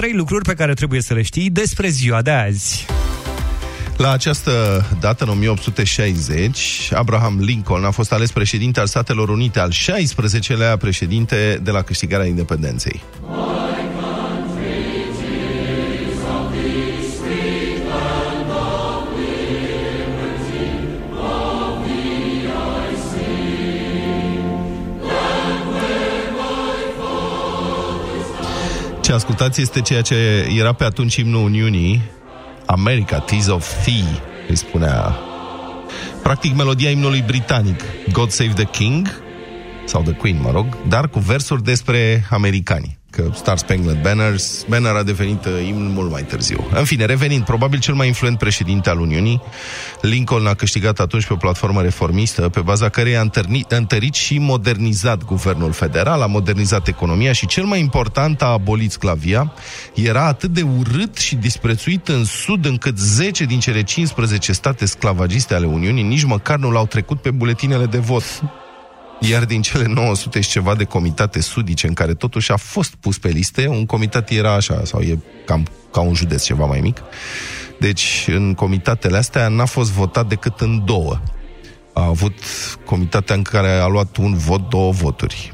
trei lucruri pe care trebuie să le știi despre ziua de azi. La această dată, în 1860, Abraham Lincoln a fost ales președinte al Statelor Unite, al 16-lea președinte de la câștigarea independenței. Ce ascultați este ceea ce era pe atunci imnul Uniunii, America, Tears of Thee, îi spunea. Practic melodia imnului britanic, God Save the King, sau The Queen, mă rog, dar cu versuri despre americani că Star Spangled Banners, Banner a devenit uh, imn mult mai târziu. În fine, revenind, probabil cel mai influent președinte al Uniunii, Lincoln a câștigat atunci pe o platformă reformistă, pe baza căreia a întărit, a întărit și modernizat guvernul federal, a modernizat economia și, cel mai important, a abolit sclavia. Era atât de urât și disprețuit în Sud, încât 10 din cele 15 state sclavagiste ale Uniunii nici măcar nu l-au trecut pe buletinele de vot. Iar din cele 900 și ceva de comitate sudice în care totuși a fost pus pe liste, un comitat era așa, sau e cam ca un județ ceva mai mic. Deci, în comitatele astea n-a fost votat decât în două. A avut comitatea în care a luat un vot, două voturi.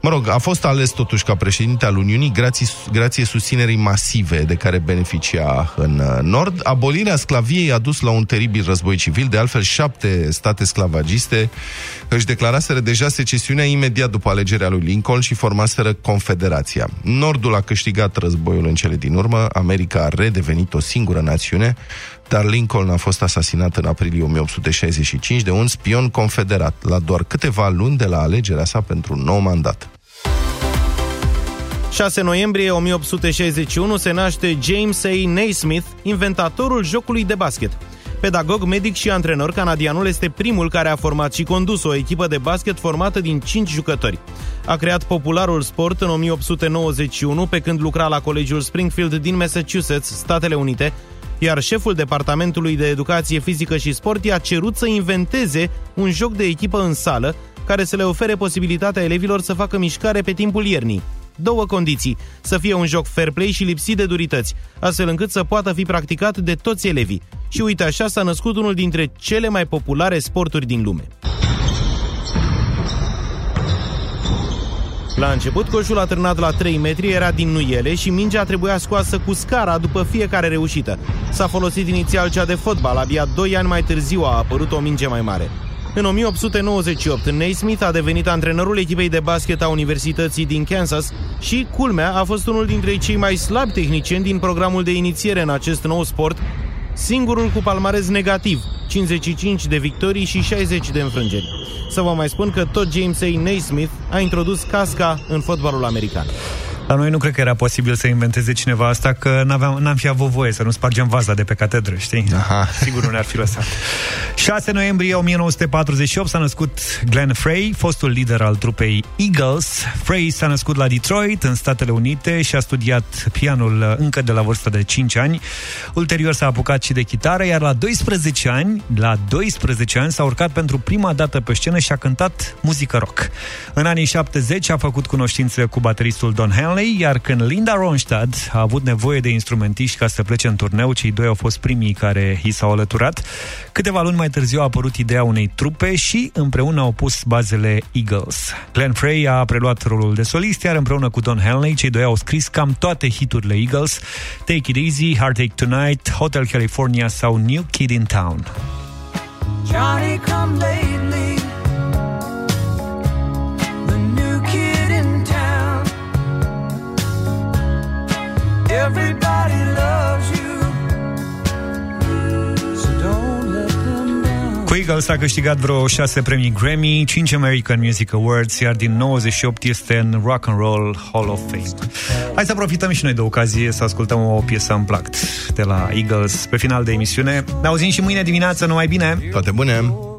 Mă rog, a fost ales totuși ca președinte al Uniunii grație, grație susținerii masive de care beneficia în uh, Nord. Abolirea sclaviei a dus la un teribil război civil, de altfel șapte state sclavagiste își declaraseră deja secesiunea imediat după alegerea lui Lincoln și formaseră Confederația. Nordul a câștigat războiul în cele din urmă, America a redevenit o singură națiune, dar Lincoln a fost asasinat în aprilie 1865 de un spion confederat, la doar câteva luni de la alegerea sa pentru un nou mandat. 6 noiembrie 1861 se naște James A. Naismith, inventatorul jocului de basket. Pedagog, medic și antrenor, canadianul este primul care a format și condus o echipă de basket formată din 5 jucători. A creat popularul sport în 1891, pe când lucra la Colegiul Springfield din Massachusetts, Statele Unite, iar șeful Departamentului de Educație Fizică și Sport i-a cerut să inventeze un joc de echipă în sală care să le ofere posibilitatea elevilor să facă mișcare pe timpul iernii. Două condiții, să fie un joc fair play și lipsit de durități, astfel încât să poată fi practicat de toți elevii. Și uite așa s-a născut unul dintre cele mai populare sporturi din lume. La început, coșul atârnat la 3 metri era din nuiele și mingea trebuia scoasă cu scara după fiecare reușită. S-a folosit inițial cea de fotbal, abia 2 ani mai târziu a apărut o minge mai mare. În 1898, Naismith a devenit antrenorul echipei de basket a Universității din Kansas și, culmea, a fost unul dintre cei mai slabi tehnicieni din programul de inițiere în acest nou sport, singurul cu palmarez negativ, 55 de victorii și 60 de înfrângeri. Să vă mai spun că tot James A. Naismith a introdus casca în fotbalul american. La noi nu cred că era posibil să inventeze cineva asta, că n-aveam, n-am fi avut voie să nu spargem vaza de pe catedră, știi? Aha. Sigur nu ne-ar fi lăsat. 6 noiembrie 1948 s-a născut Glenn Frey, fostul lider al trupei Eagles. Frey s-a născut la Detroit, în Statele Unite, și a studiat pianul încă de la vârsta de 5 ani. Ulterior s-a apucat și de chitară, iar la 12 ani, la 12 ani s-a urcat pentru prima dată pe scenă și a cântat muzică rock. În anii 70 a făcut cunoștințe cu bateristul Don Henley, Stanley, iar când Linda Ronstadt a avut nevoie de instrumentiști ca să plece în turneu, cei doi au fost primii care i s-au alăturat. Câteva luni mai târziu a apărut ideea unei trupe și împreună au pus bazele Eagles. Glenn Frey a preluat rolul de solist, iar împreună cu Don Henley, cei doi au scris cam toate hiturile Eagles, Take It Easy, Heartache Tonight, Hotel California sau New Kid in Town. Johnny come lately Eagles a câștigat vreo 6 premii Grammy, 5 American Music Awards, iar din 98 este în Rock and Roll Hall of Fame. Hai să profităm și noi de ocazie să ascultăm o piesă unplugged de la Eagles pe final de emisiune. Ne auzim și mâine dimineață, numai bine! Toate bune!